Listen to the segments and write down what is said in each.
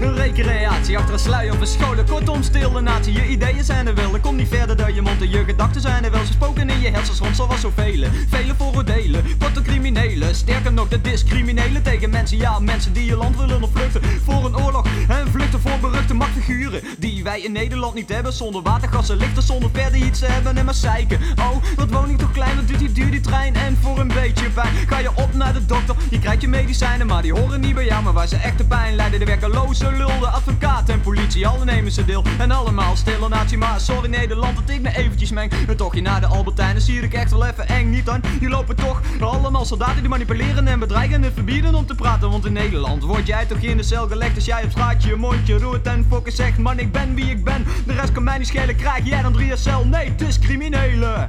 Een recreatie achter een sluier verscholen. Kortom, stille natie. Je ideeën zijn er wel. Kom niet verder dan je mond en je gedachten zijn er wel. Ze spoken in je hersens rond zoals zoveel. Vele vooroordelen, korte criminelen. Sterker nog, de discriminelen tegen mensen. Ja, mensen die je land willen ontvluchten voor een oorlog. En vluchten voor beruchte machtfiguren. Die wij in Nederland niet hebben. Zonder watergassen, lichten, zonder verder iets hebben. En maar zeiken. Oh, wat woning toch klein, wat doet die duur die trein? En ga je op naar de dokter. Je krijgt je medicijnen, maar die horen niet bij jou. Maar waar ze echte pijn lijden, de werkeloze lul, de advocaat en politie. Alle nemen ze deel. En allemaal stille natie. Maar sorry Nederland dat ik me eventjes meng. Een tochtje naar de Albertijn, zie ik echt wel even eng. Niet dan, die lopen toch allemaal soldaten die manipuleren en bedreigen en verbieden om te praten. Want in Nederland word jij toch in de cel gelegd als jij op straat je mondje roert en fokken zegt. Man, ik ben wie ik ben. De rest kan mij niet schelen. Krijg jij dan drie cel? Nee, het is criminelen.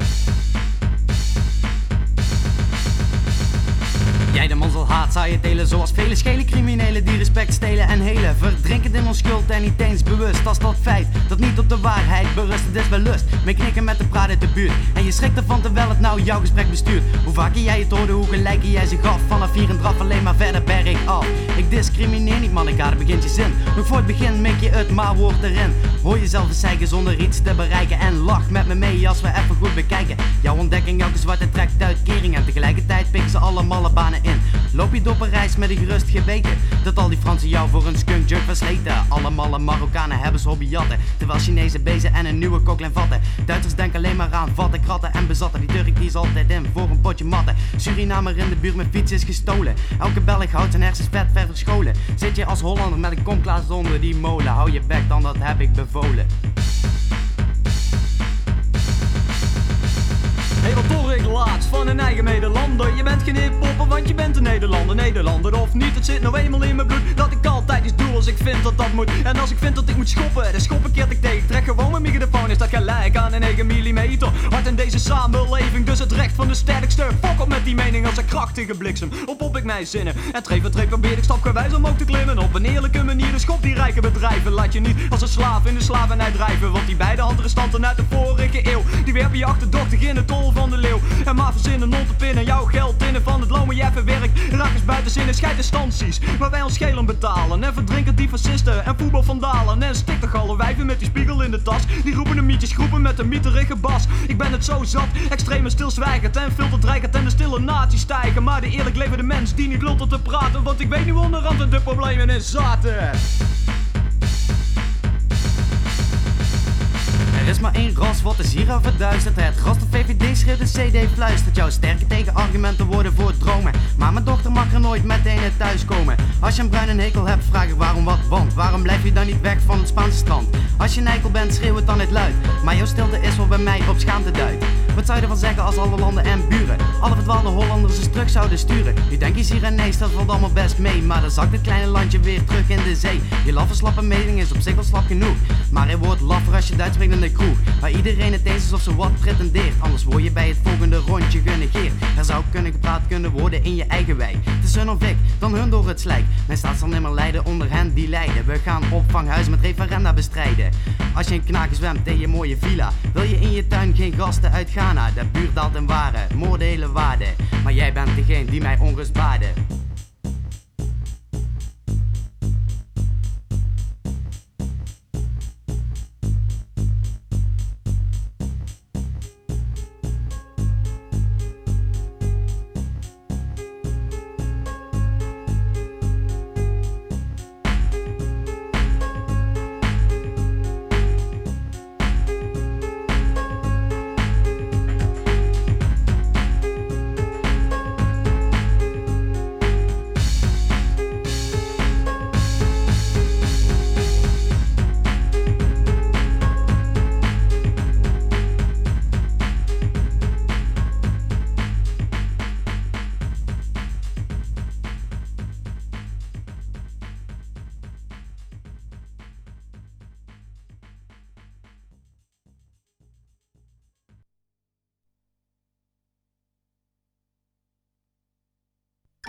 Jij de zal haat, zou je delen zoals vele schele criminelen die respect stelen en helen. Verdrinken in onschuld en niet eens bewust als dat feit dat niet op de waarheid berust. Het is wel lust, mee knikken met de praat uit de buurt. En je schrikt ervan terwijl het nou jouw gesprek bestuurt. Hoe vaker jij het hoorde, hoe gelijk jij zich af. Vanaf hier en draf alleen maar verder berg af. Ik discrimineer niet man, ik ga, begint je zin. Nog voor het begin make je het maar woord erin. Hoor jezelf eens zeiken zonder iets te bereiken. En lach met me mee als we even goed bekijken. Jouw ontdekking, elke zwarte trekt op een reis met een gerust geweten. Dat al die Fransen jou voor een skunk junk versleten. Allemaal Marokkanen hebben ze hobbyjatten Terwijl Chinezen bezen en een nieuwe koklijn vatten. Duitsers denken alleen maar aan vatten, kratten en bezatten. Die Turk die is altijd in voor een potje matten. Surinamer in de buurt met fiets is gestolen. Elke Belg houdt zijn hersens vet ver verscholen Zit je als Hollander met een komklaas onder die molen? Hou je bek dan dat heb ik bevolen van een eigen medelander? Je bent geen hiphopper, want je bent een Nederlander. Nederlander of niet, het zit nou eenmaal in mijn bloed. Dat ik altijd iets doe als ik vind dat dat moet. En als ik vind dat ik moet schoppen, dan schop ik keer ik tegen. Trek gewoon mijn microfoon, is dat gelijk aan een 9 mm. Hard in deze samenleving, dus het recht van de sterkste. Fok op met die mening als een krachtige bliksem. Op op ik mijn zinnen. En treef en treef probeer ik stapgewijs omhoog te klimmen. Op een eerlijke manier, de schop die rijke bedrijven. Laat je niet als een slaaf in de slavernij drijven. Want die beide handrestanten uit de vorige eeuw, die werpen je achterdochtig in het tol van de leeuw. En maar verzinnen non te pinnen, jouw geld innen van het verwerkt. Raak eens buiten zin en instanties waar wij ons schelen betalen. En verdrinken die fascisten en voetbalvandalen. En stik toch alle wijven met die spiegel in de tas. Die roepen de mietjes groepen met een mieterige bas. Ik ben het zo zat, extreem en stilzwijgend. En veel te dreigend en de stille natie stijgen. Maar de eerlijk levende mens die niet lult om te praten. Want ik weet nu onderhand de problemen in zaten. Er is maar één ras, wat is hier verduisterd? Het ras dat VVD schreeuwt de CD fluistert. Jouw sterke tegenargumenten worden voor dromen. Maar mijn dochter mag er nooit meteen thuiskomen. Als je een bruin en hekel hebt, vraag ik waarom wat want. Waarom blijf je dan niet weg van het Spaanse strand? Als je een eikel bent, schreeuw het dan niet luid. Maar jouw stilte is wel bij mij op schaamte duidt. Wat zou je ervan zeggen als alle landen en buren alle verdwaalde Hollanders eens terug zouden sturen? Nu denk je hier en nee, dat valt allemaal best mee. Maar dan zakt dit kleine landje weer terug in de zee. Je laffe slappe mening is op zich wel slap genoeg. Maar hij wordt laffer als je Duits spreekt in de kroeg. Waar iedereen het eens is of ze wat pretendeert. Anders word je kunnen gepraat kunnen worden in je eigen wijk. Het is hun dan hun door het slijk. Mijn staat zal nimmer lijden onder hen die lijden. We gaan opvanghuizen met referenda bestrijden. Als je een knaken zwemt in je mooie villa, wil je in je tuin geen gasten uit Ghana. De buurt daalt en waren, moordelen waarde. Maar jij bent degene die mij onrust baden.